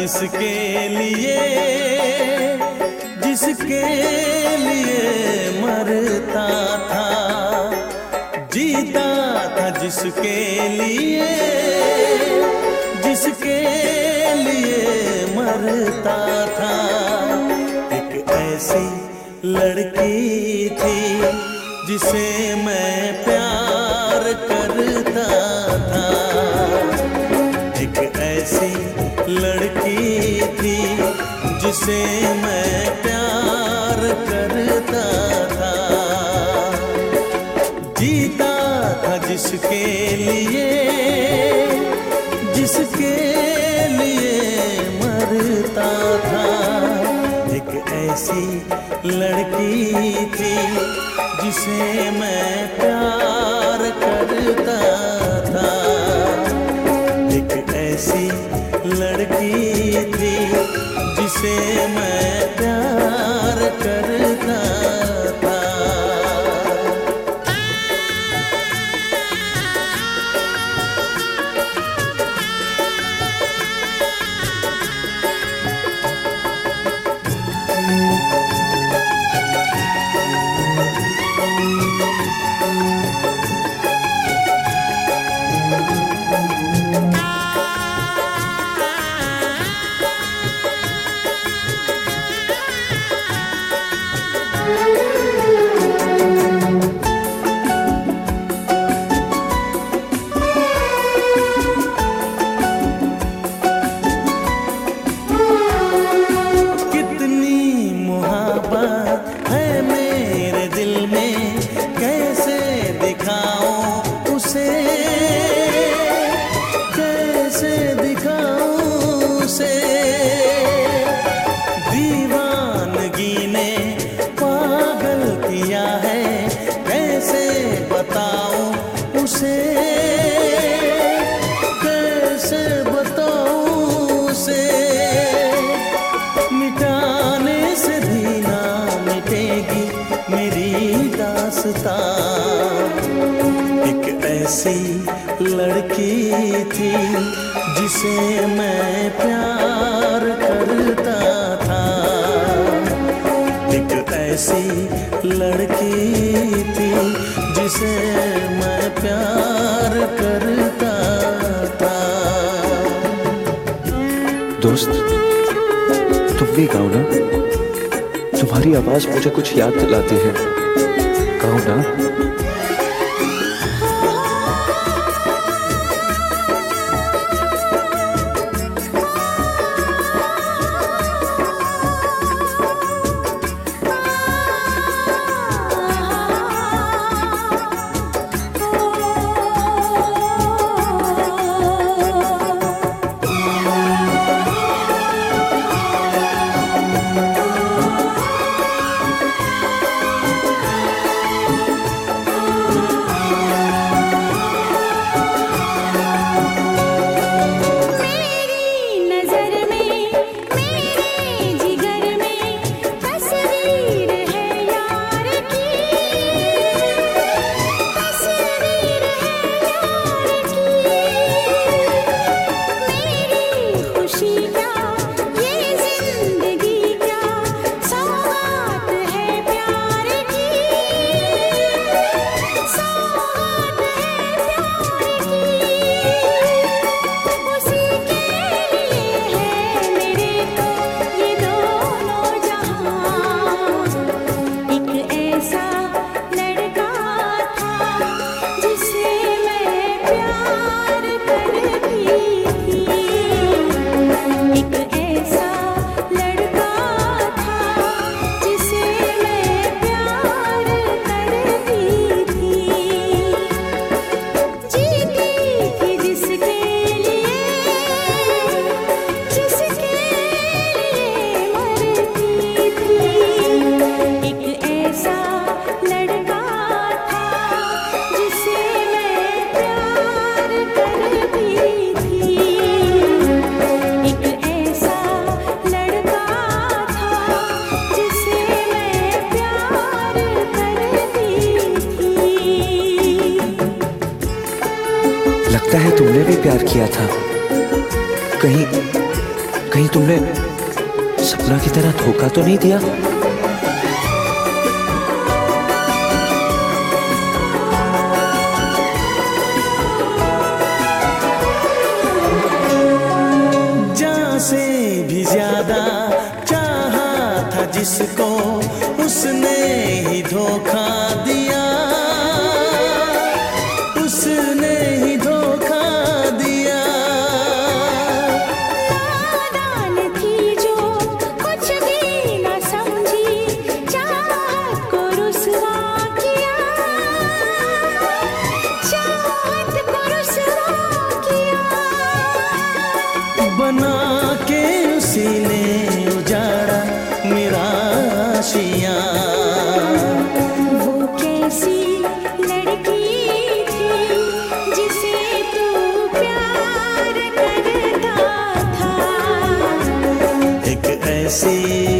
जिसके लिए जिसके लिए मरता था, जीता था जिसके लिए जिसके लिए मरता था। एक ऐसी लड़की थी जिसे मैं प्यार करता था। एक ऐसी लड़की थी जिसे मैं प्यार करता था। जीता था जिसके लिए जिसके लिए मरता था। एक ऐसी लड़की थी जिसे मैं प्यार करता लड़की थी जिसे मैं ऐसी लड़की थी जिसे मैं प्यार करता था। एक ऐसी लड़की थी जिसे मैं प्यार करता था। दोस्त, तुम भी गाओ ना। तुम्हारी आवाज़ मुझे कुछ याद दिलाती है। गाओ ना। तुमने भी प्यार किया था। कहीं कहीं तुमने सपना की तरह धोखा तो नहीं दिया? भी ज़्यादा चाहा था जिसको, उसने ही धोखा एक